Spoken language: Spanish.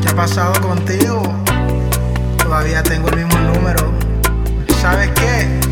¿Qué ha pasado contigo? Todavía tengo el mismo número. ¿Sabes qué?